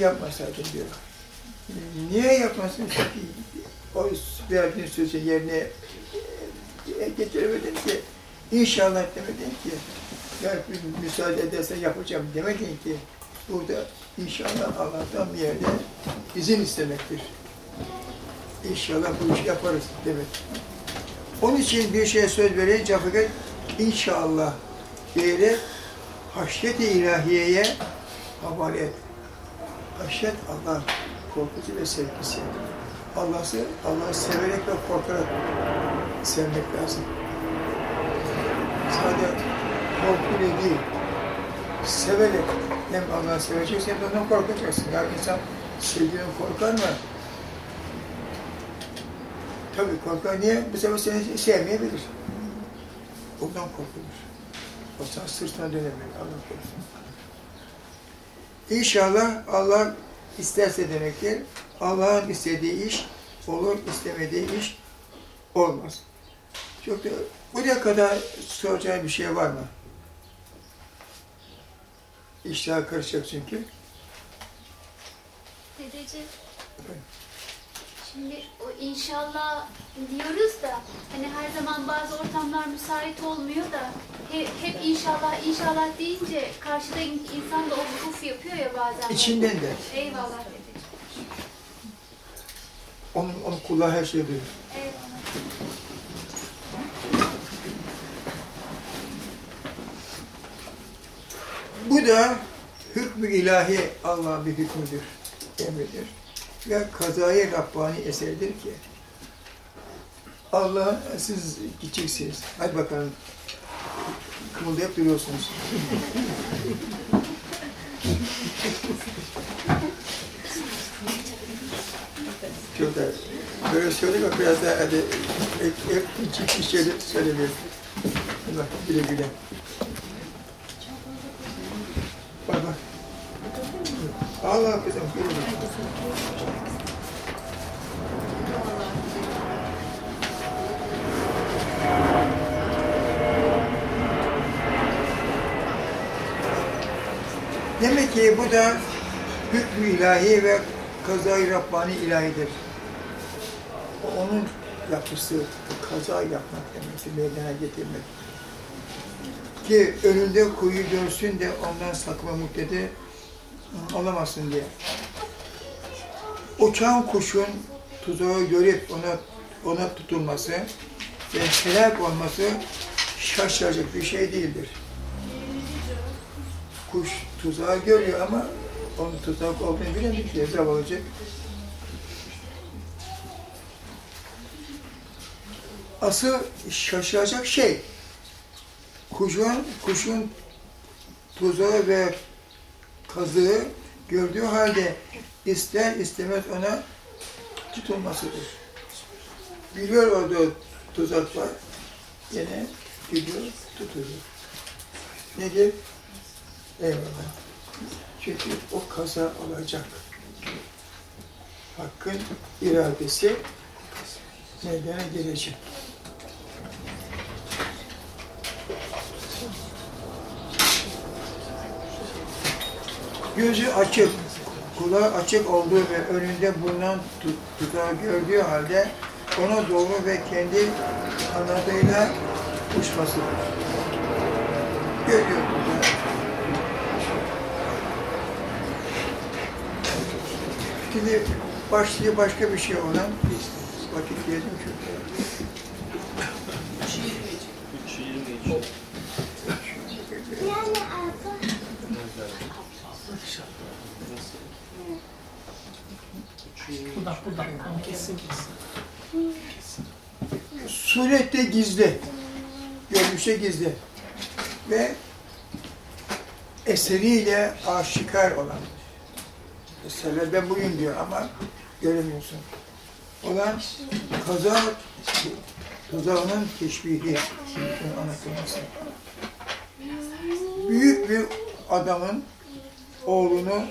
yapmasaydın diyor. Niye yapmasın? O verdiğin sözü yerine e, getiremedin ki. İnşallah demedin ki. Ya bir müsaade ederse yapacağım demedin ki. Burada inşallah Allah'tan bir yerde izin istemektir. İnşallah bu işi yaparız demek. Onun için bir şeye söz verince fakat inşallah diyerek haşyet-i ilahiyeye havale et. Haşyet Allah korkusu ve sevgisi. Allah'ı Allah'ı severek ve korkarak sevmek lazım. Sadece korkuyla değil, severek hem Allah'ı seveceksin hem de ondan korkacaksın. Ya insan sevgiden korkar mı? Tabii korkar. Niye? Bu sefer seni sevmeyebilir. Ondan korkulur. O zaman sırtına dönebilir. Allah korusun. İnşallah Allah isterse demektir. Allah'ın istediği iş olur, istemediği iş olmaz. Çok da buraya kadar soracağım bir şey var mı? İşler karışacak çünkü. Dedeciğim, şimdi o inşallah diyoruz da hani her zaman bazı ortamlar müsait olmuyor da hep, hep inşallah inşallah deyince karşıda in- insan da o kuf yapıyor ya bazen. İçinden de. Eyvallah dedeciğim. Onun, onun kulağı her şeyi duyuyor. Eyvallah. Bu da hükmü ilahi Allah'ın bir hükmüdür, emridir. Ve kazayı Rabbani eseridir ki Allah siz gideceksiniz. Hadi bakalım. Kımıldayıp duruyorsunuz. Çok da böyle söyleme biraz daha hadi hep, hep ciddi şeyler söylemiyor. Hadi bak güle güle. Bak bak. Allah kızım güle güle. Demek ki bu da hükmü ilahi ve kazayı Rabbani ilahidir. O Onun yapısı, kaza yapmak demektir, meydana getirmek. Ki önünde kuyu görsün de ondan sakma muktede olamazsın diye. Uçan kuşun tuzağı görüp ona ona tutulması ve helak olması şaşıracak bir şey değildir. Kuş tuzağı görüyor ama onun tuzak olduğunu bilemez ki zavallıcık. Asıl şaşıracak şey kuşun, kuşun tuzağı ve kazığı gördüğü halde ister istemez ona tutulmasıdır. Biliyor orada tuzak var, yine gidiyor, tutuluyor. Nedir? Eyvallah. Çünkü o kaza olacak. Hakkın iradesi meydana gelecek. Gözü açık, kulağı açık olduğu ve önünde bulunan tuzağı gördüğü halde ona doğru ve kendi kanadıyla uçmasıdır. Görüyor tuzağı. Şimdi başlığı başka bir şey olan vakit diyelim çünkü. Budak budak. Tamam, Kesin kesin. Surette gizli, görünüşte gizli ve eseriyle aşikar olan. Ben bugün diyor ama göremiyorsun. Olan kaza tuzağının teşbihi anlatılması. Büyük bir adamın oğlunu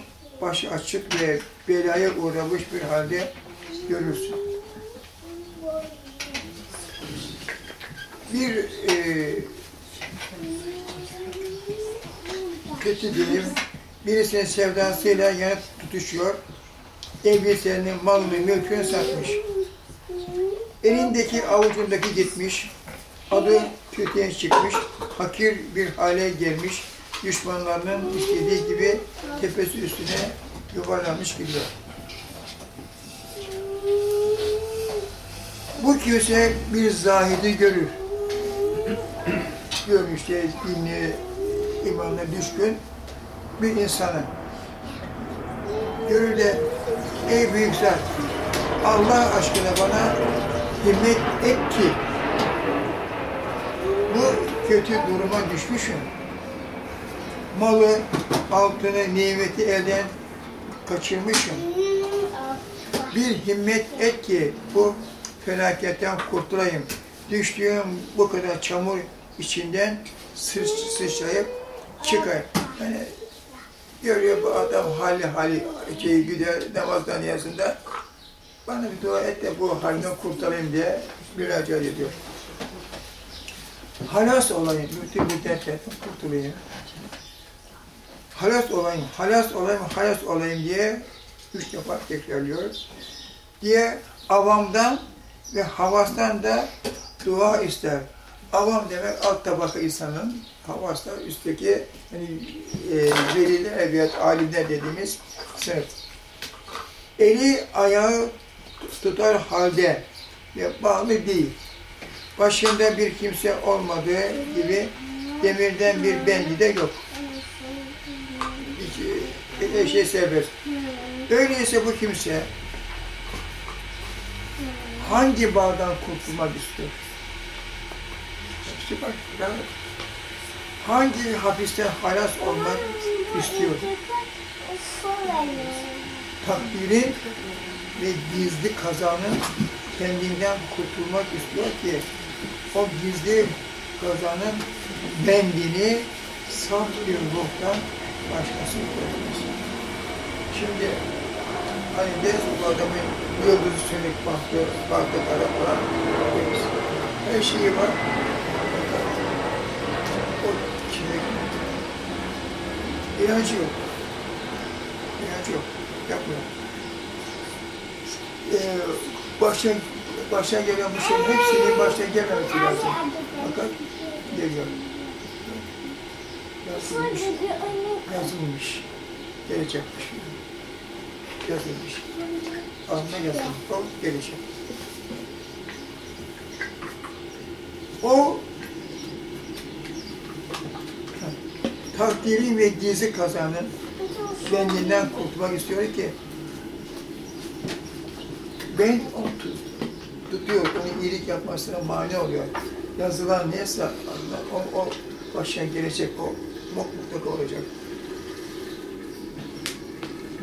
başı açık ve belaya uğramış bir halde görürsün. Bir e, kötü dilim birisinin sevdasıyla yanıp tutuşuyor. Elbiselerini, malını, mülkünü satmış. Elindeki avucundaki gitmiş. Adı kötüye çıkmış. Hakir bir hale gelmiş. Düşmanlarının istediği gibi tepesi üstüne yuvarlanmış gidiyor. Bu kimse bir zahidi görür. Görmüş işte dinli, imanına düşkün bir insanı. Görür de ey büyük zat Allah aşkına bana himmet et ki bu kötü duruma düşmüşüm. Malı, altını, nimeti elden kaçırmışım. Bir himmet et ki bu felaketten kurtulayım. Düştüğüm bu kadar çamur içinden sıç, sıçrayıp çıkar. Yani görüyor bu adam hali hali şey gider namazdan yazında bana bir dua et de bu halden kurtulayım diye müracaat ediyor. Halas olayım, bütün müddetten kurtulayım. Halas olayım, halas olayım, halas olayım diye üç defa tekrarlıyor. Diye avamdan ve havastan da dua ister. Avam demek alt tabaka insanın, havas da üstteki hani, e, veliler, evliyat, alimler dediğimiz sınıf. Eli ayağı tutar halde ve bağlı değil. Başında bir kimse olmadığı gibi demirden bir bendi de yok. Hiç, e, şey serbest. Öyleyse bu kimse hangi bağdan kurtulmak istiyor? İşte bak, ya, hangi hapisten halas olmak istiyor? Takdiri ve gizli kazanın kendinden kurtulmak istiyor ki o gizli kazanın bendini saf bir ruhtan başkası kurtulmasın. Şimdi hani deriz bu adamın yıldızı sönük baktı, baktı kara falan. Her şeyi var. Fakat O içinde inancı yok. İnancı yok. Yapmıyor. Ee, başa, başa gelen bu şeyin hepsinin başa gelmemesi lazım. Fakat geliyor. Yazılmış, yazılmış. Gelecekmiş. Yazılmış. Anına yazılmış. O gelecek. O takdiri ve gizli kazanın kendinden kurtulmak istiyor ki ben onu tut- tutuyor, onun iyilik yapmasına mani oluyor. Yazılan neyse o, o başına gelecek, o mutlaka olacak.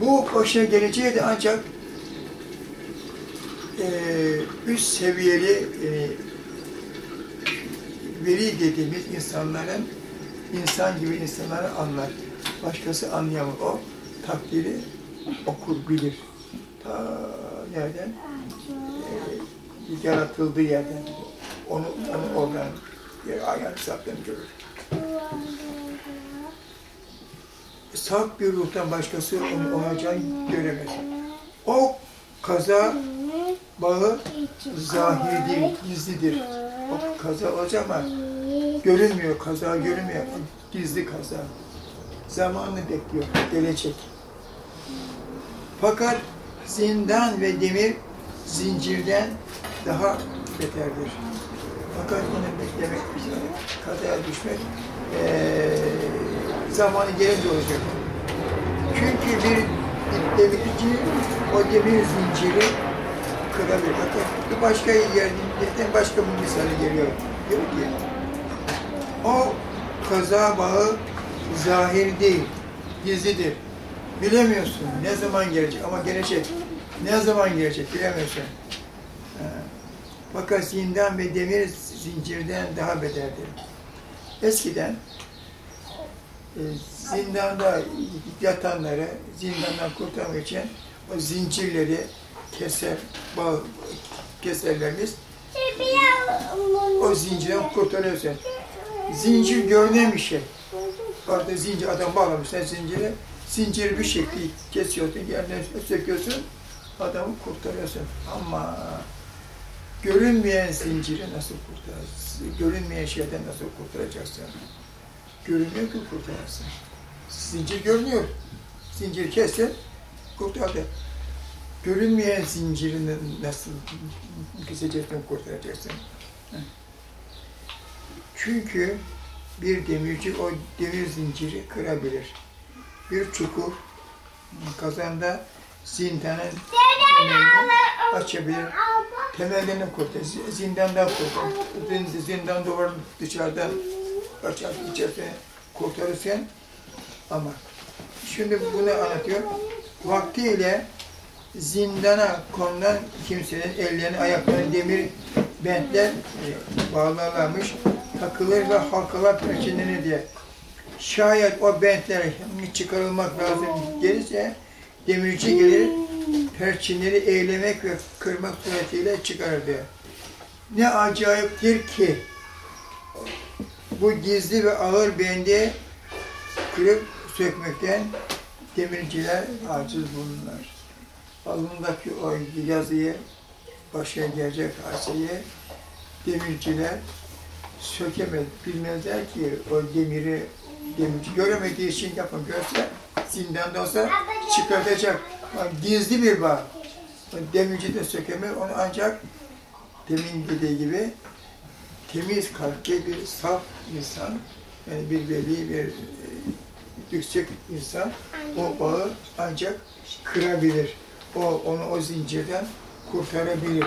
Bu başına geleceği de ancak eee üst seviyeli eee veli dediğimiz insanların insan gibi insanları anlar. Başkası anlayamaz. O takdiri okur, bilir. Ta nereden? Ee, yaratıldığı yerden. Onu, onu oradan yer ayağını saptan görür. Saf bir ruhtan başkası onu olacağını göremez. O kaza bağı zahir değil, gizlidir. O kaza olacak ama görünmüyor, kaza görünmüyor. Gizli kaza. Zamanını bekliyor, gelecek. Fakat zindan ve demir zincirden daha beterdir. Fakat bunu beklemek, kazaya düşmek eee zamanı gelince olacak. Çünkü bir demirci o demir zinciri kırabilir. Bir başka yerden başka bir misali geliyor. Diyor ki kaza bağı zahir değil, gizlidir. Bilemiyorsun ne zaman gelecek ama gelecek. Ne zaman gelecek bilemiyorsun. Ha. Fakat zindan ve demir zincirden daha beterdir. Eskiden e, zindanda yatanları zindandan kurtarmak için o zincirleri keser, bağ, keserlerimiz o zincirden kurtarıyorsun. Zincir görünen bir şey. Orada zincir adam bağlamışlar zinciri. Zinciri bir şekilde kesiyorsun, yerine söküyorsun, adamı kurtarıyorsun. Ama görünmeyen zinciri nasıl kurtaracaksın? Görünmeyen şeyden nasıl kurtaracaksın? Görünmüyor ki kurtararsın. Zincir görünüyor. Zincir kestin, kurtardı. Görünmeyen zincirini nasıl keseceksin, kurtaracaksın? Hı. Çünkü bir demirci o demir zinciri kırabilir. Bir çukur kazanda zindanın temelini açabilir. Temelini kurtar, zindandan kurtar. Zin- Zindan duvarın dışarıdan açar, içerisine kurtarırsan ama şimdi bunu anlatıyor. Vaktiyle zindana konulan kimsenin ellerini, ayaklarını demir bentler e, bağlarlarmış, takılır ve halkalar perçinlenir diye. Şayet o bentler çıkarılmak lazım gelirse demirci gelir, perçinleri eğlemek ve kırmak suretiyle çıkarırdı. Ne acayiptir ki bu gizli ve ağır bendi kırıp sökmekten demirciler aciz bulunurlar. Alnındaki o yazıyı, başına gelecek hadiseyi demirciler sökemez, bilmezler ki o demiri demirci göremediği için yapın görse zindanda olsa çıkartacak. Yani gizli bir bağ. Demirci de sökemez, onu ancak demin dediği gibi temiz kalpli bir saf insan, yani bir veli, bir e, yüksek insan o bağı ancak kırabilir. O onu o zincirden kurtarabilir.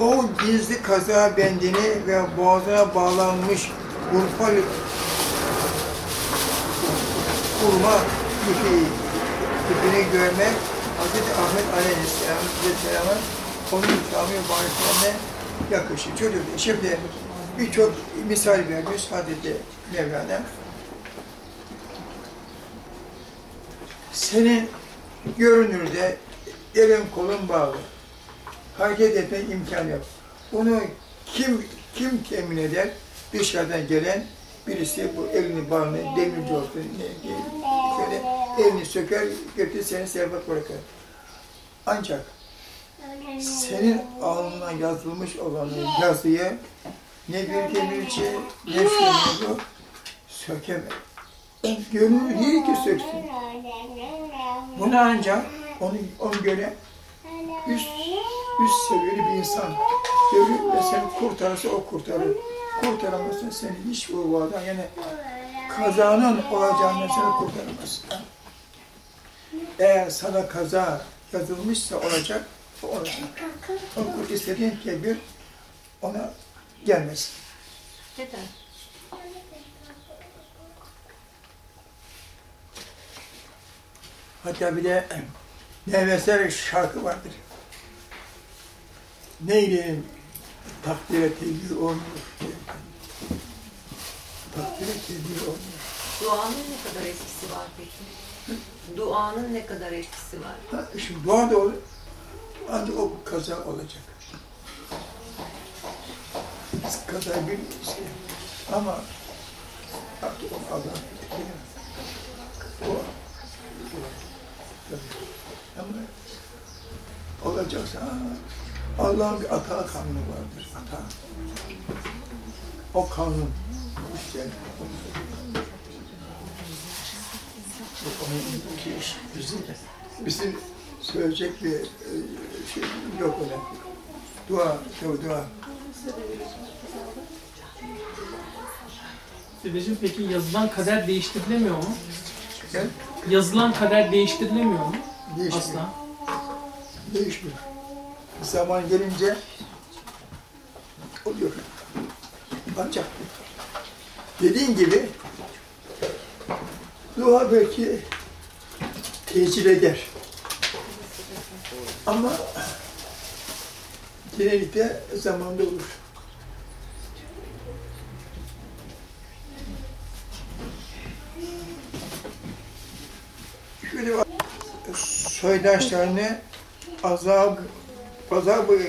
O gizli kaza bendini ve boğazına bağlanmış urfa kurma ipini görmek Hz. Ahmet Aleyhisselam'ın onun İslami varlıklarına yakışır. Çocuk, şimdi birçok misal vermiş Hazreti Mevlana. Senin görünürde elin kolun bağlı. Hareket etme imkan yok. Bunu kim kim temin eder? Dışarıdan gelen birisi bu elini bağlı, demirci olsun, şöyle elini söker, götürür seni serbest bırakır. Ancak senin alnına yazılmış olan yazıyı ne bir demirci ne şunu sökemez. Gönül değil ki söksün. Bunu ancak onu, onu göre üst, üst seviyeli bir insan görür ve seni kurtarırsa o kurtarır. Kurtaramazsa seni hiç bu bağdan yani kazanın olacağından seni kurtaramaz. Eğer sana kaza yazılmışsa olacak, o olacak. Onu istediğin tedbir ona gelmez. Neden? Hatta bir de Nevesel şarkı vardır. Neyle takdire tedbir olmuyor. Takdire tedbir olmuyor. Duanın ne kadar etkisi var peki? Duanın ne kadar etkisi var? Ha, şimdi dua da olur. Ancak o kaza olacak. Kaza bir şey. Ama artık onu Allah bilir. O, ama olacaksa Allah'ın bir ata kanunu vardır. Ata. O kanun işte bu onun iş bizim bizim söyleyecek bir e, şey yok ona. Dua, dua, dua. Dedeciğim peki yazılan kader değiştirilemiyor mu? Gel, Yazılan kader değiştirilemiyor mu? değişmiyor. Asla. Değişmiyor. Zaman gelince oluyor. Ancak dediğin gibi dua belki tesir eder. Ama genellikle zamanda olur. Şöyle soydaşlarını azab, azabı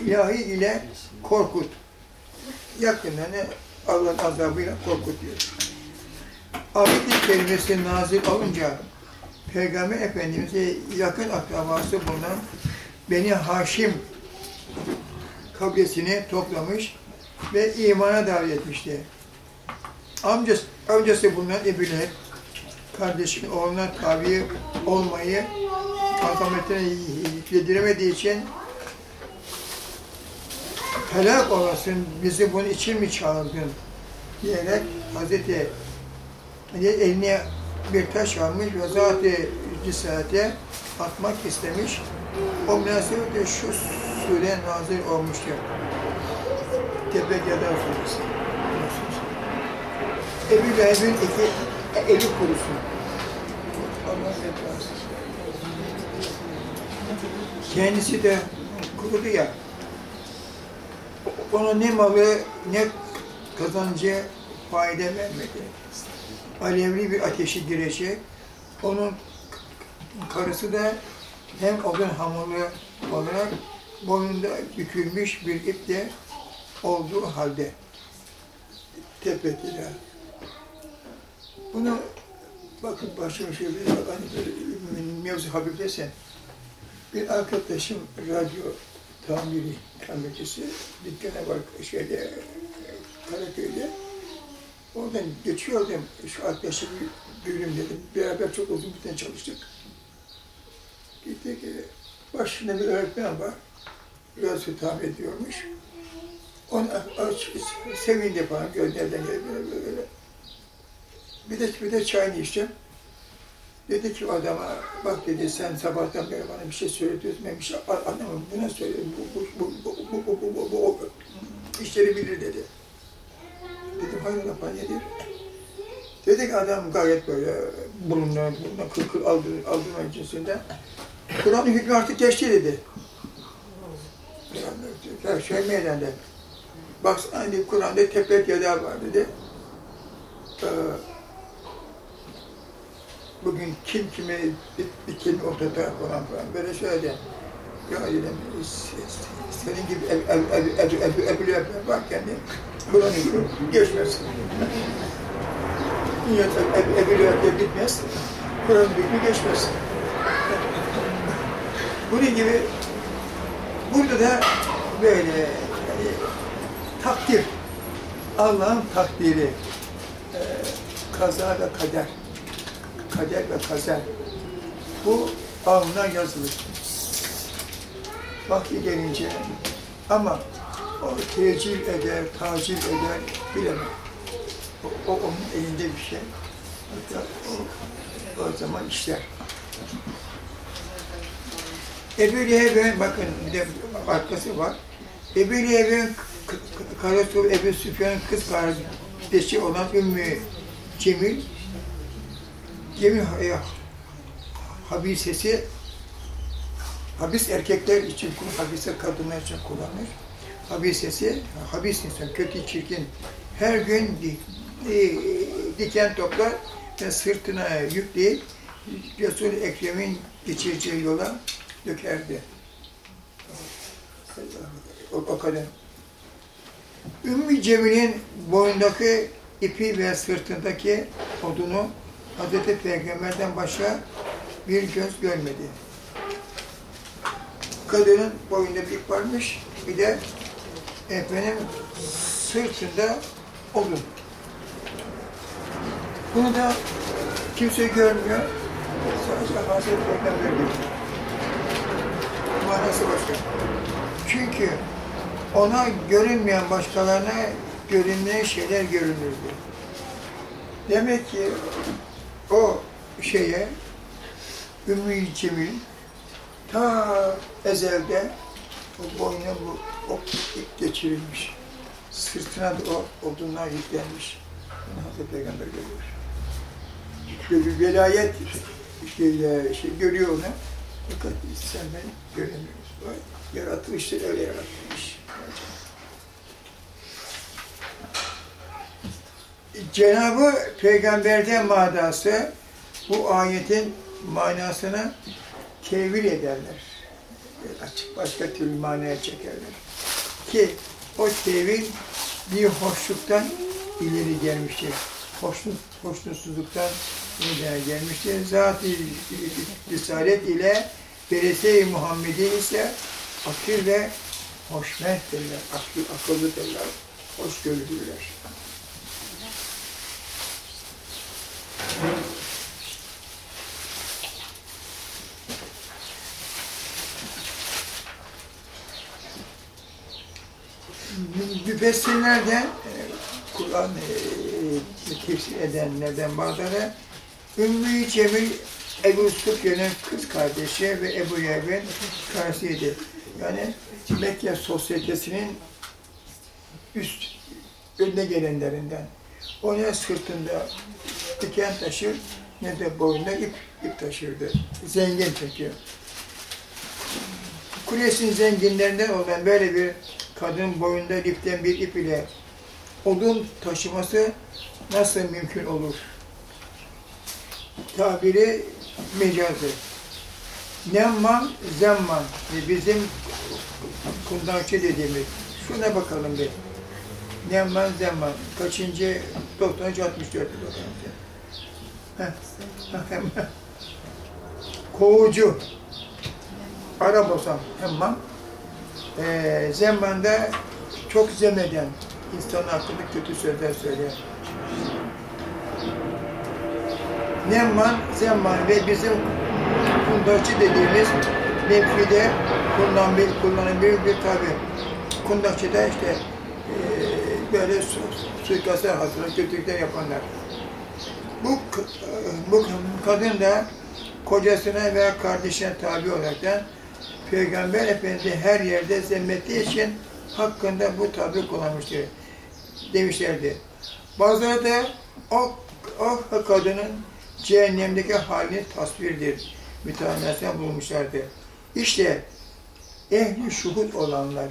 ilahi ile korkut. Yakınlarını Allah'ın azabıyla korkutuyor. ayet-i kerimesi nazil olunca Peygamber Efendimiz'e yakın akrabası bulunan Beni Haşim kabilesini toplamış ve imana davet etmişti. Amcası, amcası bulunan Ebu Leheb, kardeşinin oğluna tabi olmayı azametine yediremediği için helak olasın, bizi bunun için mi çağırdın? diyerek Hazreti eline bir taş almış ve zat-ı cisate atmak istemiş. O münasebetle şu sure nazil olmuştur. Tebekke'den suresi. Ebu Leheb'in iki eli kurusun. Allah etmez. Kendisi de kurudu ya. Ona ne malı ne kazancı fayda vermedi. Alevli bir ateşi girecek. Onun karısı da hem odun hamuru olarak boynunda bükülmüş bir iple olduğu halde tepetiler. Bunu bakın şöyle bir hani böyle mevzu hafiflesen bir arkadaşım radyo tamiri tamircisi dükkana var şeyde Karaköy'de. Oradan geçiyordum. Şu arkadaşı bir göreyim dedim. Beraber çok uzun bir çalıştık. Gittik. e, Başında bir öğretmen var. Biraz tamir ediyormuş. Onu sevindi falan. Gönderden geldi böyle. Bir de, bir de çayını içtim. Dedi ki adama, bak dedi sen sabahtan beri bana bir şey söyletiyorsun, ben bir şey anlamadım, bu ne söylüyor, bu, bu, bu, bu, bu, bu, bu, bu, bu, işleri bilir dedi. Dedim hayrola falan nedir? Dedi ki adam gayet böyle burunla, burunla kıl kıl aldır, aldırma cinsinden. Kur'an'ın hükmü artık geçti dedi. Her şey meydanda. Baksana hani Kur'an'da tepet yada var dedi. Ee, bugün kim kime kelime ortada falan falan böyle söyledi. Ya dedim, senin gibi ev, ev, ev, ev, ev, ev, ev, ev varken de Kur'an'ı geçmez. Dünya ev, ev, ev, bitmez. Kur'an'ın hükmü geçmez. Bunun gibi burada da böyle yani, takdir, Allah'ın takdiri, e, kaza ve kader, kader ve kazer. Bu alnına yazılır. Vakti gelince ama o tecil eder, tacil eder, bilemem. O, o onun elinde bir şey. Hatta o, o zaman işler. Ebu Leheb'in, bakın bir de arkası var. Ebu Leheb'in karısı Ebu Süfyan'ın kız kardeşi olan Ümmü Cemil, Cemil e, habisesi, habis erkekler için, habise kadınlar için kullanılır. Habisesi, habis insan, kötü, çirkin, her gün di, di, diken toplar ve sırtına yükleyip Resul-i Ekrem'in geçireceği yola dökerdi. O, o kadar. Ümmü Cemil'in boyundaki ipi ve sırtındaki odunu Hz. Peygamber'den başka bir göz görmedi. Kadının boyunda bir varmış, bir de efendim sırtında odun. Bunu da kimse görmüyor. Sadece Hazreti Peygamber biliyor. Manası başka. Çünkü ona görünmeyen başkalarına görünmeyen şeyler görünürdü. Demek ki o şeye Ümmü Cemil ta ezelde o boynuna bu o ip geçirilmiş. Sırtına da o odunlar yüklenmiş. Bunu Hazreti Peygamber görüyor. Böyle velayet şeyle, şey görüyor onu. Fakat sen beni göremiyorsun. Yaratılışta öyle yaratılmış. Cenab-ı Peygamber'den manası bu ayetin manasını tevil ederler. Açık başka türlü manaya çekerler. Ki o tevil bir hoşluktan ileri gelmiştir. hoşnut, hoşnutsuzluktan meydana gelmiştir. Zat-ı Risalet ile Berese-i Muhammedi ise akıl ve hoşmet derler, akıl, akıllı derler, hoşgörülüdürler. Müfessirlerden, e, Kur'an e, tefsir edenlerden bazıları Ümmü Cemil Ebu Sufyan'ın kız kardeşi ve Ebu Yev'in karısıydı. Yani Mekke sosyetesinin üst önüne gelenlerinden. O ne sırtında diken taşır ne de boynunda ip, ip taşırdı. Zengin çünkü. Kulesin zenginlerinden olan böyle bir kadın boyunda liften bir ip ile odun taşıması nasıl mümkün olur? Tabiri mecazı. Nemman, zemman. Bizim kundankçı dediğimiz. Şuna bakalım bir. Nemman, zemman. Kaçıncı? 93, 64. Heh. Heh. Kovucu. Ara bozan. Hemman e, zemanda çok zemeden insan hakkında kötü sözler söyleyen. Nemman, zemman ve bizim kundakçı dediğimiz nefide kullanılan bir, kullanılan bir, tabi. Kundakçı da işte e, böyle su, suikastlar hazırlayan, kötülükler yapanlar. Bu, k- bu kadın da kocasına veya kardeşine tabi olarak Peygamber Efendi her yerde zemmettiği için hakkında bu tabi kullanmıştır demişlerdi. Bazıları da o, o kadının cehennemdeki halini tasvirdir. Mütehannesine bulmuşlardı. İşte ehli şuhud olanlar,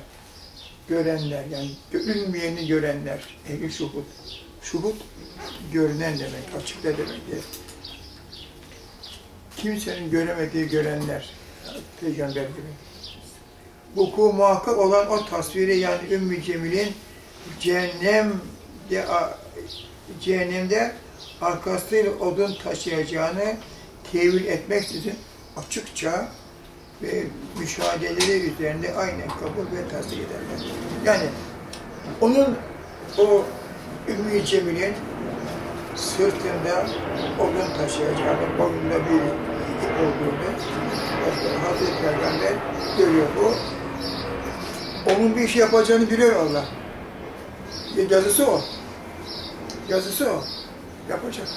görenler yani görünmeyeni görenler, ehli şuhud. Şuhud görünen demek, açıkta demektir. Kimsenin göremediği görenler, peygamber gibi. Vuku muhakkak olan o tasviri yani Ümmü Cemil'in cehennemde, cehennemde arkasıyla odun taşıyacağını tevil etmeksizin açıkça ve müşahedeleri üzerinde aynen kabul ve tasdik ederler. Yani onun o Ümmü Cemil'in sırtında odun taşıyacağını, boynunda bir olduğunu Hazreti Peygamber görüyor bu. Onun bir şey yapacağını biliyor Allah. Yazısı o. Yazısı o. Yapacak.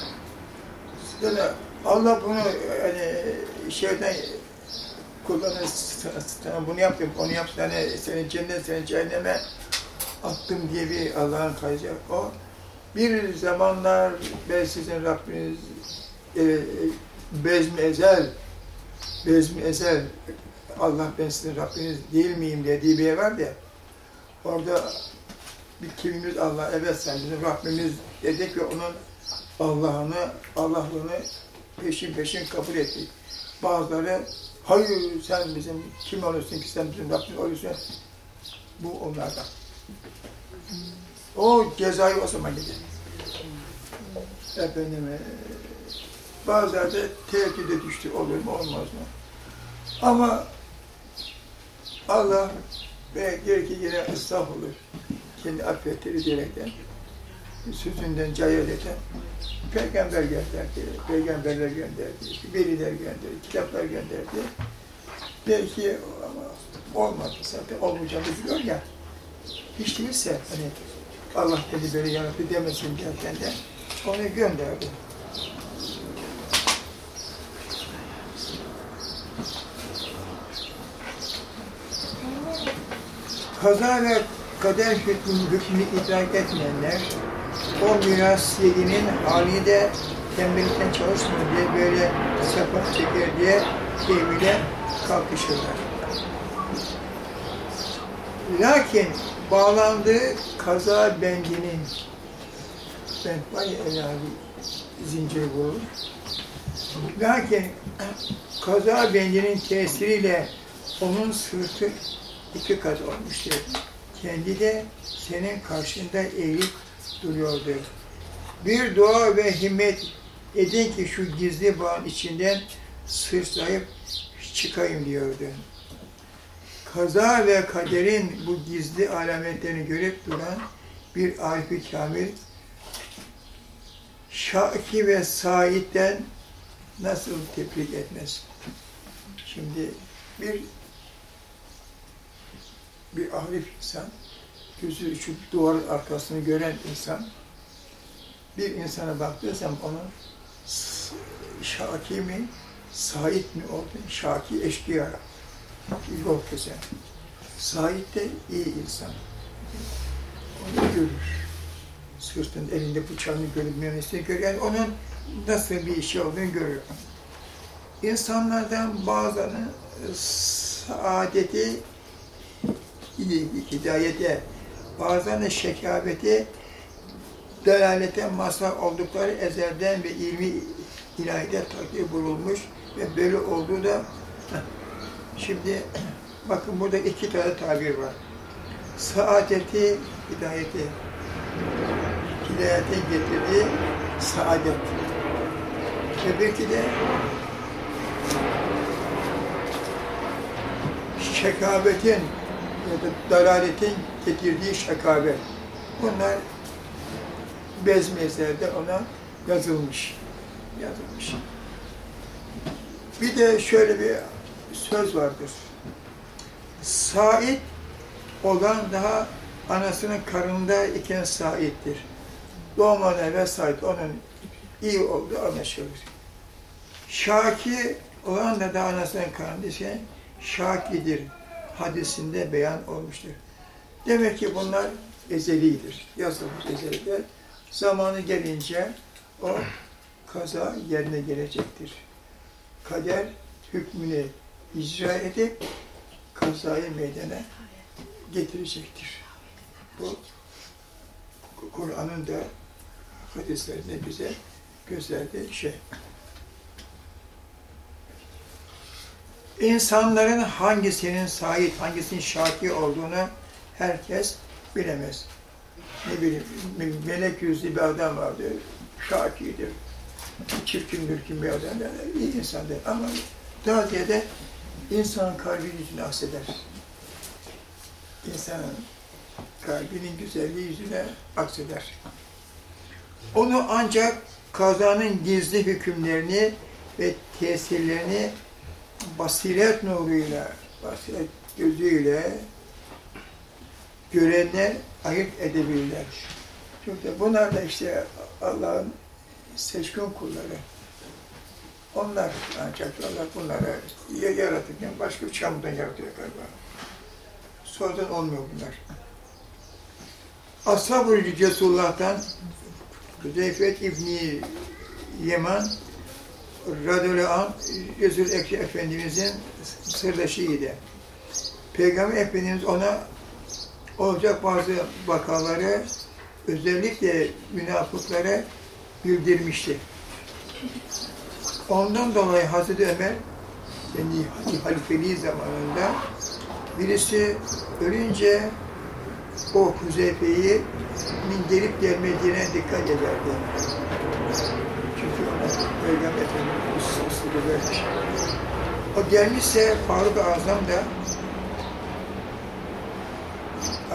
Yani Allah bunu yani şeyden kullanır, bunu yaptım, onu yaptım, yani seni cennet, seni cehenneme attım diye bir Allah'ın kayacak. O bir zamanlar ben sizin Rabbiniz e, bezmi ezel bezmi ezel Allah ben sizin Rabbiniz değil miyim dediği bir yer var ya orada bir kimimiz Allah evet sen bizim Rabbimiz dedik ve onun Allah'ını Allah'lığını peşin peşin kabul ettik. Bazıları hayır sen bizim kim olursun ki sen bizim Rabbimiz olursun. Bu onlardan. O cezayı o zaman gider. Efendim, bazıları da tereddüde düştü, olur mu olmaz mı? Ama Allah ve ki yine ıslah olur. Kendi affettirir diyerekten, sözünden cayeleten peygamber gönderdi, peygamberler gönderdi, veliler gönderdi, kitaplar gönderdi. Belki ama olmadı zaten, olmayacağını biliyor ya. Hiç değilse hani Allah beni böyle yarattı demesin derken de onu gönderdi. Kaza ve kader hükmünü, hükmünü idrak etmeyenler o miras yedinin halini de tembellikten çalışmıyor diye böyle sapat çeker diye tevhile kalkışırlar. Lakin bağlandığı kaza bendinin ben var ilahi zincir vurur. Lakin kaza bendinin tesiriyle onun sırtı iki kat olmuştur. Kendi de senin karşında eğilip duruyordu. Bir dua ve himmet edin ki şu gizli bağın içinden sıçrayıp çıkayım diyordu. Kaza ve kaderin bu gizli alametlerini görüp duran bir arif kamil Şaki ve Said'den nasıl tebrik etmez? Şimdi bir bir arif insan, gözü şu duvarın arkasını gören insan, bir insana baktığı zaman onun Şaki mi, Said mi oldu? Şaki eşkıya, yol kesen. Said de iyi insan. Onu görür. Sırtın elinde bıçağını görüp memesini görür. Yani onun nasıl bir işi olduğunu görür. İnsanlardan bazılarının saadeti, hidayete, bazılarının şekaveti, delalete mazhar oldukları ezelden ve ilmi ilahide takdir bulunmuş ve böyle olduğu da şimdi bakın burada iki tane tabir var. Saadeti, hidayeti. Hidayetin getirdiği saadet. Ve belki de şekabetin ya da dalaletin getirdiği şekabet. Bunlar bezmezlerde ona yazılmış. Yazılmış. Bir de şöyle bir söz vardır. Said olan daha anasının karnında iken saittir. Doğmadan evvel Said onun iyi olduğu anlaşılır. Şaki olan da daha anasının karnındayken şakidir hadisinde beyan olmuştur. Demek ki bunlar ezelidir, yazılmış ezelidir. Zamanı gelince o kaza yerine gelecektir. Kader hükmünü icra edip kazayı meydana getirecektir. Bu Kur'an'ın da hadislerinde bize gösterdiği şey. İnsanların hangisinin sahip, hangisinin şaki olduğunu herkes bilemez. Ne bileyim, me- melek yüzlü bir adam vardı, şakidir. Çirkin mürkin bir adam, iyi insandır. Ama daha ziyade insan kalbi yüzüne akseder. İnsanın kalbinin güzelliği yüzüne akseder. Onu ancak kazanın gizli hükümlerini ve tesirlerini basiret nuruyla, basiret gözüyle görenler ayırt edebilirler. Çünkü bunlar da işte Allah'ın seçkin kulları. Onlar ancak Allah bunları ya- yaratırken başka bir çamurdan yaratıyor galiba. Sonradan olmuyor bunlar. Ashab-ı Resulullah'tan Zeyfet İbni Yeman radıyallahu anh Resul Efendimizin sırdaşıydı. Peygamber Efendimiz ona olacak bazı vakaları özellikle münafıklara bildirmişti. Ondan dolayı Hazreti Ömer yani halifeliği zamanında birisi ölünce o Huzeyfe'yi gelip gelmediğine dikkat ederdi. Peygamber Efendimiz usulü vermiş. O gelmişse Faruk Azam da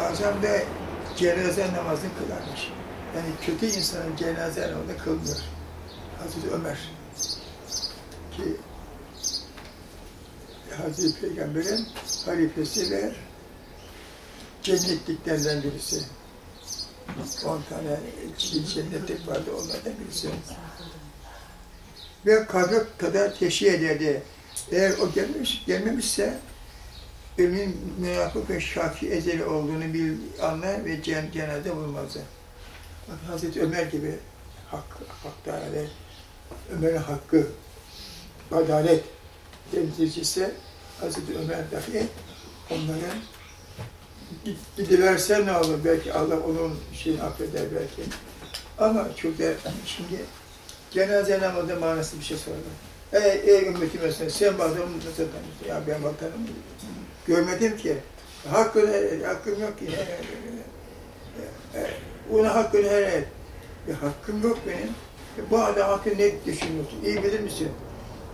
Azam da cenaze namazını kılarmış. Yani kötü insanın cenaze namazını kılmıyor. Hazreti Ömer ki Hazreti Peygamber'in halifesi ve cennetliklerden birisi. On tane cennetlik vardı, onlardan birisi. Ve kabri kadar teşhir ederdi. Eğer o gelmiş, gelmemişse ölümün münafık ve şaki ezeli olduğunu bil, anlar ve cen, cenaze bulmazdı. Bak Hazreti Ömer gibi hak, hak daire, Ömer'in hakkı, adalet temsilcisi Hazreti Ömer dahi onların gidiverse ne olur belki Allah onun şeyini affeder belki. Ama çok da şimdi cenaze namazı manası bir şey sordu. Ey, ey ümmetim mesela sen bazen tanıyorsun? Ya ben vatanım görmedim ki. Hakkını, hakkım yok ki. Ona hakkını helal et. E, hakkım yok benim. E, bu adam hakkı ne düşünüyorsun? İyi bilir misin?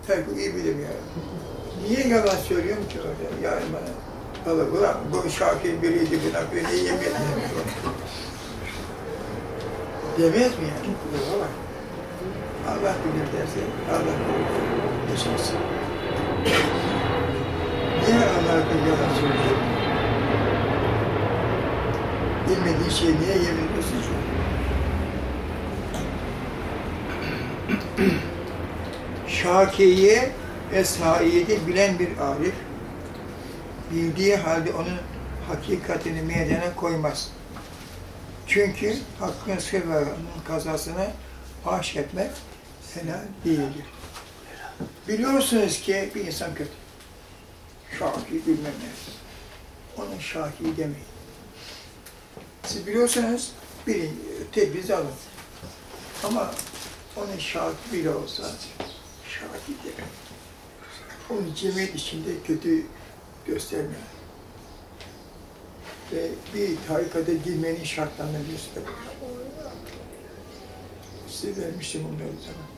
Tabii iyi bilirim ya. Niye yalan söylüyorum ki orada? Yani bana. Allah ulan bu şarkı biriydi, bu nakli ne yemin etmiyor. Demez mi yani? Allah. Bilir derse, Allah bilir. Yaşasın. Niye Allah bir yalan söylüyor? Bilmediği şey niye yemin ediyorsun ki? Şakiyi ve saiyeti bilen bir arif, bildiği halde onun hakikatini meydana koymaz. Çünkü hakkın sır ve kazasını faş etmek fena değildir. Biliyorsunuz ki bir insan kötü. Şaki bilmem ne. Onun şaki demeyin. Siz biliyorsanız bilin, tedbir alın. Ama onun şaki bile olsa şaki demeyin. Onu cemiyet içinde kötü göstermeyin. Ve bir tarikata girmenin şartlarını gösterin. Size vermiştim onları o zaman.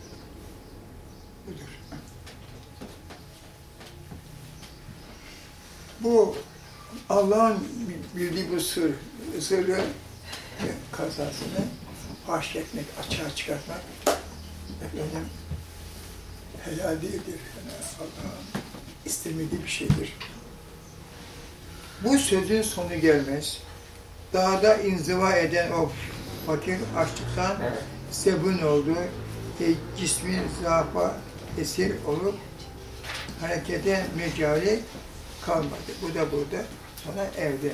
Budur. Bu Allah'ın bildiği bu sır, sırrı ve kazasını bahşetmek, açığa çıkartmak efendim helal değildir. Yani Allah'ın istemediği bir şeydir. Bu sözün sonu gelmez. Daha da inziva eden o fakir açlıktan sebun oldu. E, cismin zaafa esir olup harekete mecali kalmadı. Bu da burada, sonra evde.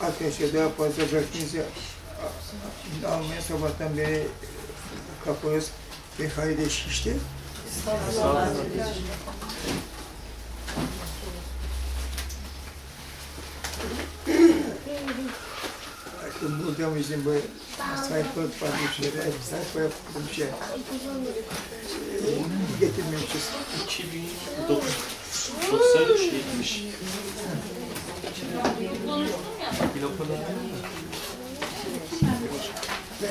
Arkadaşlar daha fazla vaktinizi almaya sabahtan beri kapınız bir hayli şişti. Bakın burada bizim bu sayfalık var bir şeyler, sayfa yaptığım bir şey. Ee, getirmemişiz. 2009 sosyal şeymiş.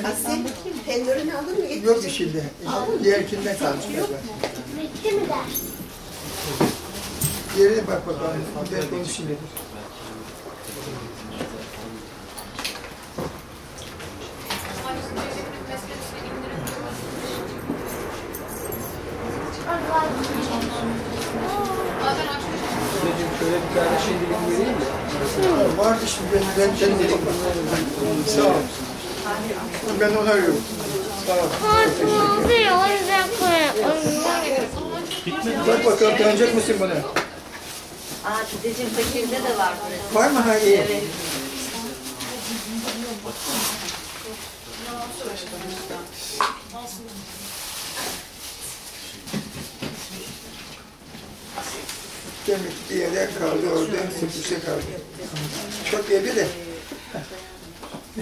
Aslında bakayım tenlerini alır mı? Yok içinde. Diğerkinden kalmış. Bitti mi ders? Diğerine bak bakalım. Diğer konu içindedir. Dedim şöyle bir tane şimdilik vereyim Vardı şimdi ben, ben kendim. Sağ ol. Ben onu arıyorum. Sağ ol. Korkmuyor, o yüzden koyuyorum. Bak bakalım tanıyacak mısın fakirde de var. Var mı? Ha iyi. Demek ki yere kaldı orada, sıkışta kaldı. Çok yedi de.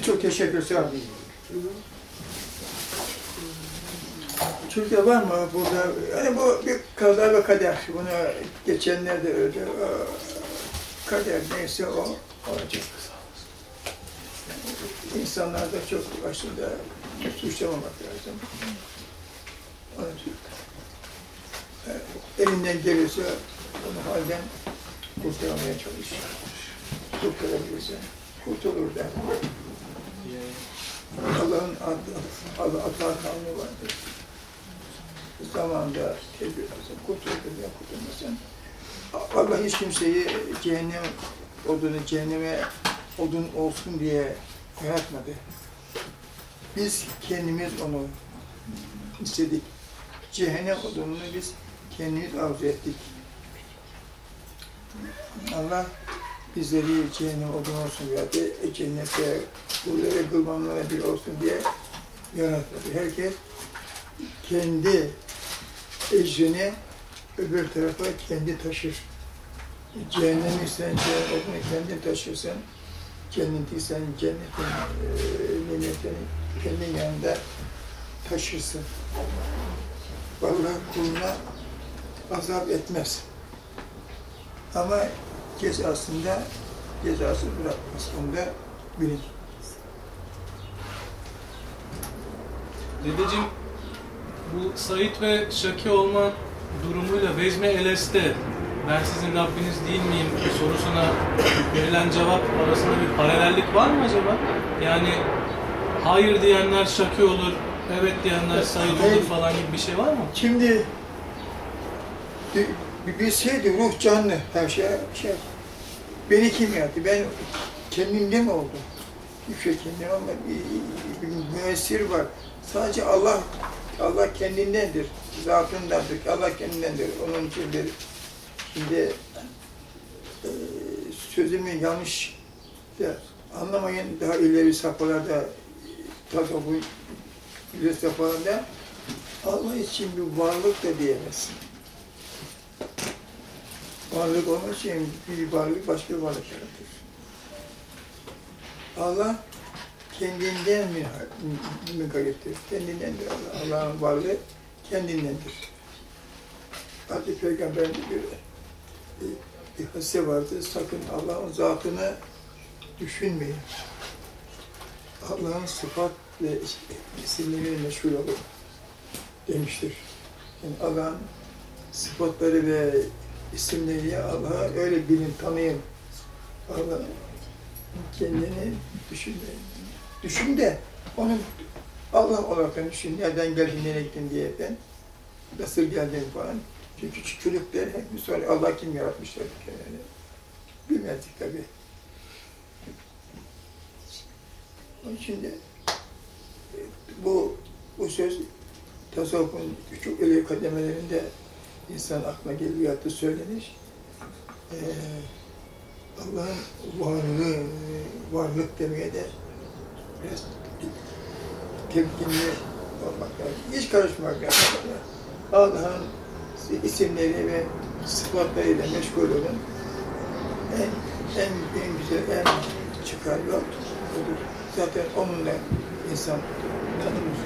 Çok teşekkür, olun. Türkiye var mı burada? Yani bu bir kaza ve kader. Bunu geçenlerde. Ee, Kader neyse o olacak. İnsanlarda çok aslında suçlamamak lazım. Onun için, e, elinden gelirse onu halden kurtarmaya çalışıyor. Kurtarabilirse kurtulur da. Allah'ın adı hata kanunu vardır. Zamanında tedbir lazım. Kurtuldun ya kurtulmasın. Allah hiç kimseyi cehennem odunu cehenneme odun olsun diye yaratmadı. Biz kendimiz onu istedik. Cehennem odununu biz kendimiz arzu ettik. Allah bizleri cehennem odun olsun diye, de cennete, kullara, gılmanlara bir olsun diye yaratmadı. Herkes kendi ecrini öbür tarafa kendi taşır. Cehennemi sen cehennetini kendin taşırsan, cenneti sen cennetin e, nimetini kendi yanında taşırsın. Vallahi kuluna azap etmez. Ama cezasında cezası bırakmaz. Onu da bilin. Dedeciğim bu Said ve Şaki olma durumuyla Vezme Eles'te ben sizin Rabbiniz değil miyim sorusuna verilen cevap arasında bir paralellik var mı acaba? Yani hayır diyenler Şaki olur, evet diyenler Said olur falan gibi bir şey var mı? Şimdi bir, bir, bir şeydi, ruh canlı her şey. şey. Beni kim yaptı? Ben kendimde mi oldum? Hiçbir şey kendimde ama müessir var. Sadece Allah Allah kendindendir. Zatındandır. Allah kendindendir. Onun içindir. Şimdi e, sözümü yanlış anlamayın. Daha ileri safhalarda tasavvuf ileri safhalarda Allah için bir varlık da diyemezsin. Varlık olmak için bir varlık başka bir varlık yaratır. Allah kendinden mi, mi gayrettir? Kendindendir Allah. Allah'ın varlığı kendindendir. Hazreti Peygamber'in bir, bir, hadise vardı. Sakın Allah'ın zatını düşünmeyin. Allah'ın sıfat ve isimleriyle meşgul olun demiştir. Yani Allah'ın sıfatları ve isimleriyle Allah'a öyle bilin, tanıyın. Allah kendini düşünmeyin. Düşün de onu Allah olarak düşün. Nereden geldin, nereye gittin diye ben. Nasıl geldin falan. Çünkü çocuklar hep bir soru. Allah kim yaratmışlar yani. Bilmezdik tabii. Onun için de e, bu bu söz tasavvufun küçük ileri kademelerinde insan aklına geliyor hatta söylenir. Ee, Allah'ın varlığı, varlık demeye de biraz temkinli olmak lazım. Hiç karışmak lazım. Allah'ın isimleri ve sıfatlarıyla meşgul olun. En, en, en güzel, en çıkar yol odur. Zaten onunla insan tanınır.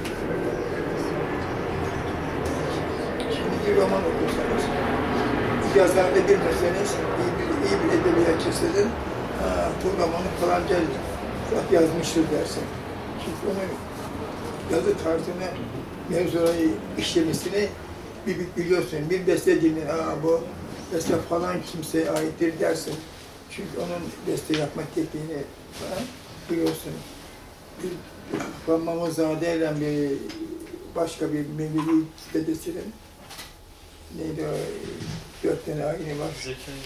Şimdi bir roman okursanız, yazarda bilmeseniz, iyi bir, iyi bir edebiyatçısının, ha, bu romanı falanca yazmıştır dersin. Çünkü onun yazı tarzını, mevzuları işlemesini bir, bir biliyorsun. Bir beste dinle, ha bu beste falan kimseye aittir dersin. Çünkü onun beste yapmak tekniğini falan biliyorsun. Bir Mamuzade ile bir başka bir Mevlevi dedesinin neydi o, dört tane ayini var. Zekaya.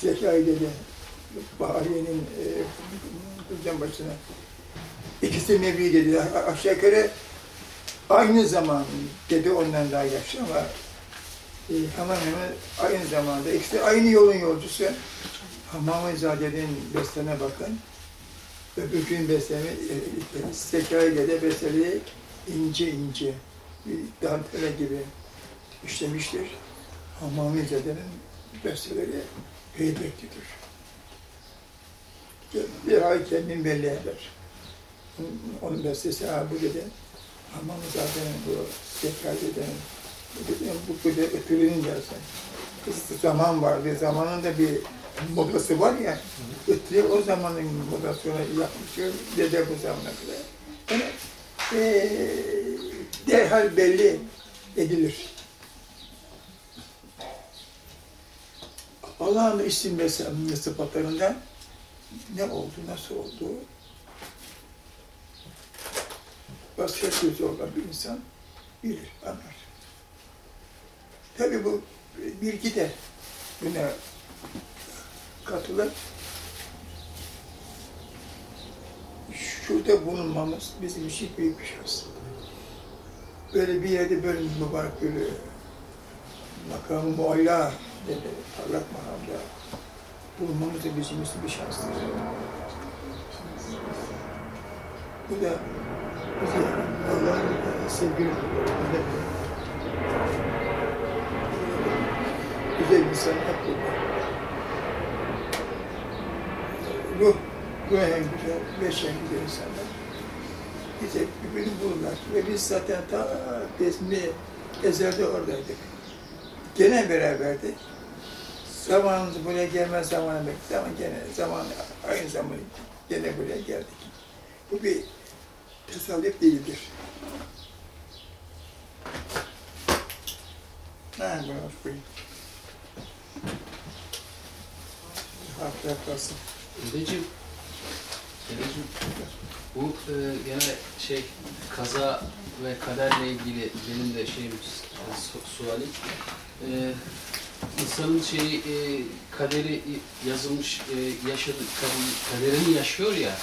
Zekai dedi, Bahariye'nin e, başına. İkisi Mevlevi dedi, A- aşağı yukarı aynı zaman dedi ondan daha yaşlı ama e, hemen hemen aynı zamanda. İkisi aynı yolun yolcusu. Hamamizade'nin bestene bakın. Öbürkünün beslemi, e, Zekai dedi beslemeyi ince ince, bir dantele gibi işlemiştir. Hamamizade'nin besteleri heybetlidir. Bir ay kendini belli eder. Onun bestesi, ha bu Hamamizade'nin bu Zekai'den, bu dedi, bu dedi, ötürünün dersen. Zaman vardı, zamanın da bir modası var ya, ötürü o zamanın modasını yapmışıyor, dede bu zamana kadar. Yani, eee derhal belli edilir. Allah'ın isim ve sıfatlarından ne oldu, nasıl oldu? Basiret gözü olan bir insan bilir, anlar. Tabii bu bilgi de buna katılır. Şurada bulunmamız bizim için büyük bir şans. Böyle bir yerde böyle mübarek böyle makamı mualla dedi, bulunmamız da bizim için bir şanstır. Bu da Allah'ın sevgili güzel sanat burada. Ruh, ruh en güzel, beş en güzel insanlar. Bize birbirini bulurlar. Ve biz zaten ta resmi ezelde oradaydık. Gene beraberdik. Zamanımız buraya gelmez zamanı bekledik ama gene zaman aynı zamanda gene buraya geldik. Bu bir tesadüf değildir. Ha, buyurun, buyurun. Haftaya kalsın. Dedeciğim, dedeciğim, bu e, gene şey kaza ve kaderle ilgili benim de şeyim e, su, sualim. E, insanın şeyi e, kaderi yazılmış, e, yaşadı, kader- kaderini yaşıyor ya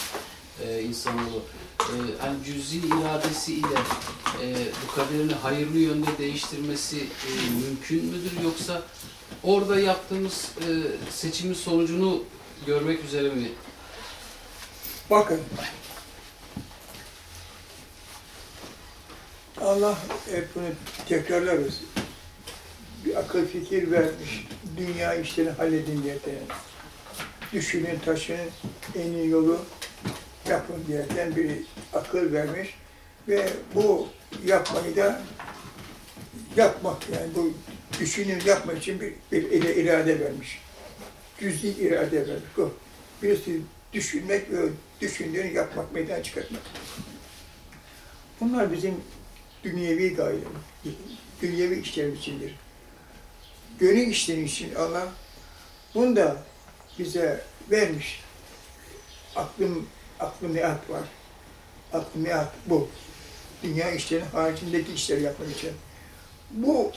e, insanoğlu. E, hani cüzi iradesiyle e, bu kaderini hayırlı yönde değiştirmesi e, mümkün müdür yoksa orada yaptığımız e, seçimin sonucunu görmek üzere mi Bakın. Allah hep bunu tekrarlarız. Bir akıl fikir vermiş. Dünya işlerini halledin diye. de. Düşünün, taşının en iyi yolu yapın diye bir akıl vermiş. Ve bu yapmayı da yapmak yani bu düşünün yapmak için bir, bir ira- irade vermiş. Cüzi irade vermiş. Bu. Birisi düşünmek ve düşündüğünü yapmak, meydana çıkartmak. Bunlar bizim dünyevi gayelerimiz, dünyevi işlerimiz içindir. Gönül işleri için Allah bunu da bize vermiş. Aklım, aklım meat var. Aklım meat bu. Dünya işlerinin haricindeki işleri yapmak için. Bu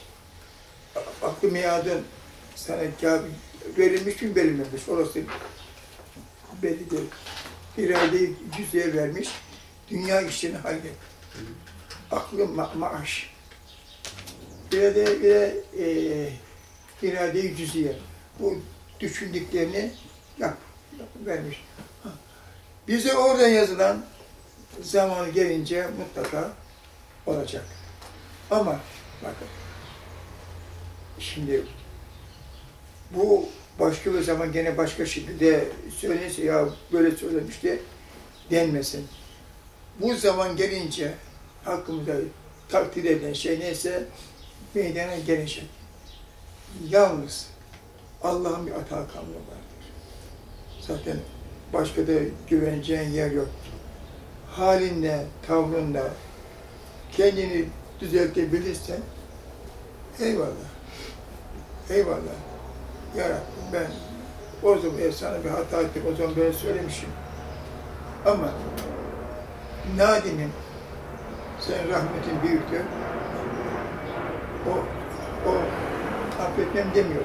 aklı meadın sana verilmiş mi verilmemiş orası belli değil. İradeyi cüzeye vermiş, dünya işlerini hallet. Aklı ma maaş. İrade, ile, e, iradeyi cüziye. Bu düşündüklerini yap, vermiş. Bize orada yazılan zamanı gelince mutlaka olacak. Ama bakın, şimdi bu başka bir zaman gene başka şekilde söylenirse ya böyle söylemişti denmesin. Bu zaman gelince hakkımızda takdir edilen şey neyse meydana gelecek. Yalnız Allah'ın bir ata kanunu vardır. Zaten başka da güveneceğin yer yok. Halinle, tavrınla kendini düzeltebilirsen eyvallah. Eyvallah. Ya ben o zaman sana bir hata ettim, o zaman böyle söylemişim. Ama Nadim'in sen rahmetin büyüktür. O, o affetmem demiyor.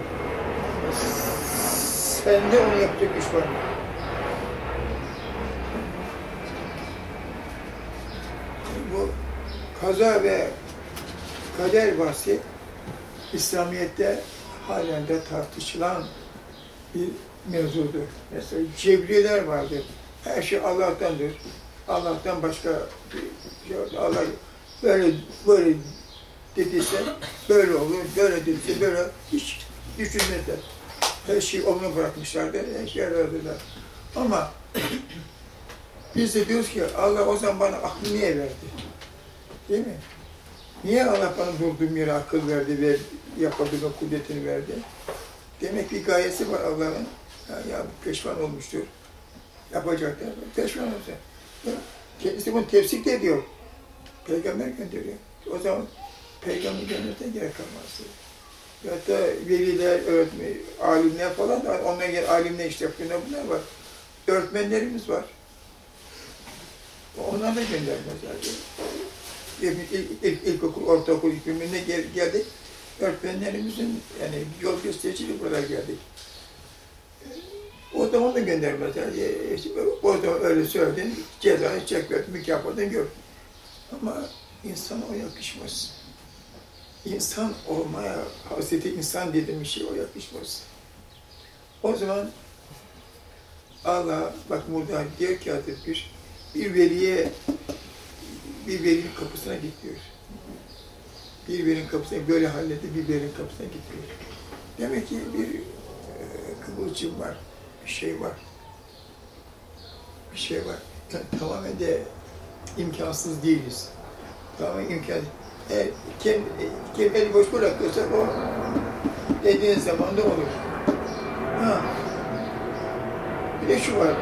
Sende onu yapacak iş var? Bu kaza ve kader bahsi İslamiyet'te halen de tartışılan bir mevzudur. Mesela cebriyeler vardır. Her şey Allah'tandır. Allah'tan başka şey. Allah böyle böyle dediyse böyle olur, böyle dediyse böyle hiç düşünmediler. Her şeyi ona bırakmışlardı, her şeyi aradılar. Ama biz de diyoruz ki Allah o zaman bana aklı niye verdi? Değil mi? Niye Allah bana durduğum yere akıl verdi ve yapabilme kudretini verdi? Demek bir gayesi var Allah'ın. Ya, ya peşman olmuştur. Yapacak der. Peşman. Ya, Kendisi bunu tefsir de ediyor. Peygamber gönderiyor. O zaman peygamber gönderden gerek kalmazdı. Hatta veliler, öğretmen, alimler falan da onların yer alimler işte bunlar, bunlar var. Öğretmenlerimiz var. Onlar da göndermezlerdi. İlk, ilk, ilk, ilkokul, ortaokul hükümünde gel, geldik. Öğretmenlerimizin yani yol göstericiyle buraya geldik. O zaman da göndermezler. E, O zaman öyle söyledin, cezanı çek ver, mükafatını gör. Ama insana o yakışmaz. İnsan olmaya, Hazreti insan dediğim şey o yakışmaz. O zaman Allah, bak burada diyor ki Hazreti bir, bir veliye, bir velinin kapısına git diyor. Bir velinin kapısına böyle halletti, bir velinin kapısına git diyor. Demek ki bir e, kıvılcım var, bir şey var. Bir şey var. Ta- Tamamen de imkansız değiliz. Tamamen imkansız. Eğer kim, kim eli boş bırakırsak o dediğin zaman da olur. Ha. Bir de şu var.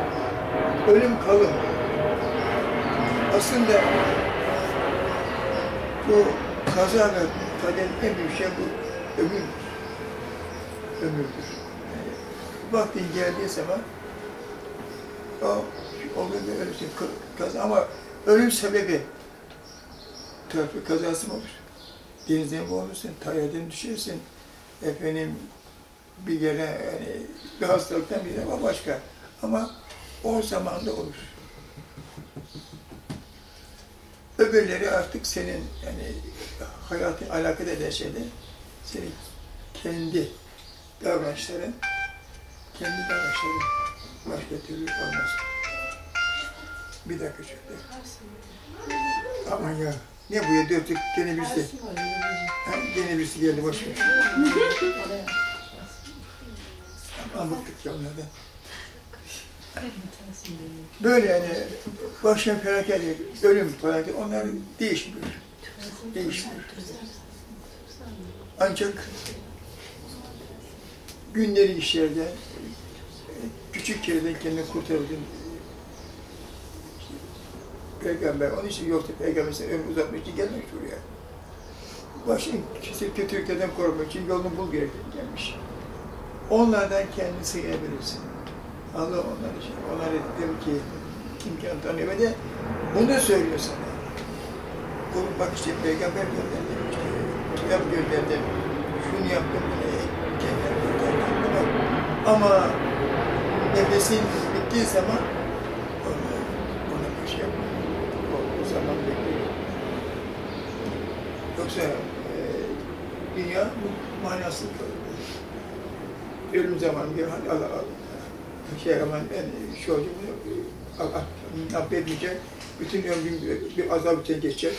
Ölüm kalım. Aslında bu kaza ve kaderin en büyük şey bu ömür. Ömürdür. Yani vaktin geldiği zaman o olur ölürsün. Ka- Kaza ama ölüm sebebi trafik kazası mı olur? Denizden mi olursun? Tayyadan düşersin. Efendim bir yere yani bir hastalıktan bir ama başka. Ama o zamanda olur. Öbürleri artık senin yani hayatın alakadar eden şeyler senin kendi davranışların, kendi davranışların başka türlü olmaz. Bir dakika çocuklar. Aman ya. Ne bu ya dörtlük gene birisi. Ha, gene birisi geldi boş ver. Aman bıktık ya onlardan. Böyle yani başına felaket, ölüm felaket onlar değişmiyor. Değişmiyor. Ancak günleri işlerden, küçük yerden kendini kurtardın. Peygamber, onun için yoktu Peygamber sen ömrü uzatmak için gelmemiş buraya. Başın kese kötülüklerden korumak için yolunu bul diye gelmiş. Onlardan kendini sıyırabilirsin. Allah onlar için. Onlara dedim ki imkan tanıyor ve de bunu söylüyor sana. Kul bak işte peygamber gönderdi, işte kitap gönderdi, şunu yaptım, bunu gönderdim. Bak. Ama nefesin bittiği zaman ona, ona bir şey yapma. O, o zaman bekliyor. Yoksa e, dünya bu manasız. Ölüm zamanı bir hal Allah Allah şey aman ben olacak, Allah affedmeyecek, bütün ömrüm bir, azap içine geçecek.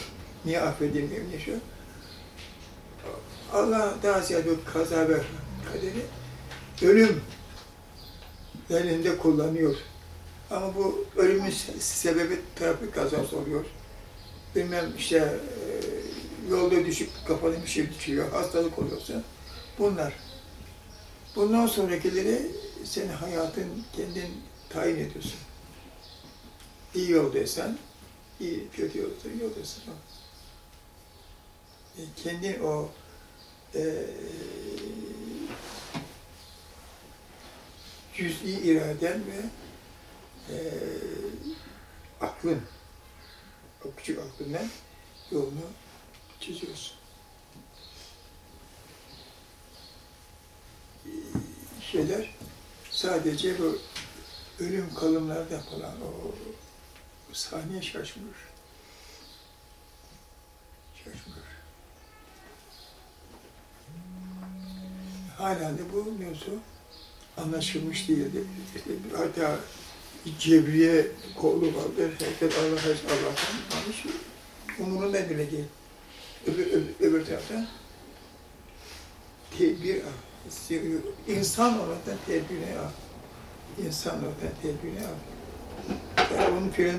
Niye affedilmiyorum diye şu. Allah daha ziyade kaza ve kaderi ölüm elinde kullanıyor. Ama bu ölümün se- sebebi trafik kazası oluyor. Bilmem işte e, yolda düşüp kafanı bir şey düşüyor, hastalık oluyorsa bunlar. Bundan sonrakileri senin hayatın kendin tayin ediyorsun. İyi yoldaysan, iyi, kötü yoldaysan, yoldasın. E, kendin o e, cüz'i iraden ve e, aklın, o küçük aklından yolunu çiziyorsun. E, şeyler sadece bu ölüm kalımlarda falan o saniye şaşmıyor. Şaşmıyor. Hala da bu mevzu anlaşılmış değildi. İşte hatta Cebriye kolu vardır. Herkes Allah her Allah'tan almış. Umurunda bile değil. Öbür, öbür, öbür taraftan tedbir al. İnsan olarak da tedbirini al. İnsan olarak da tedbirini al. Yani freni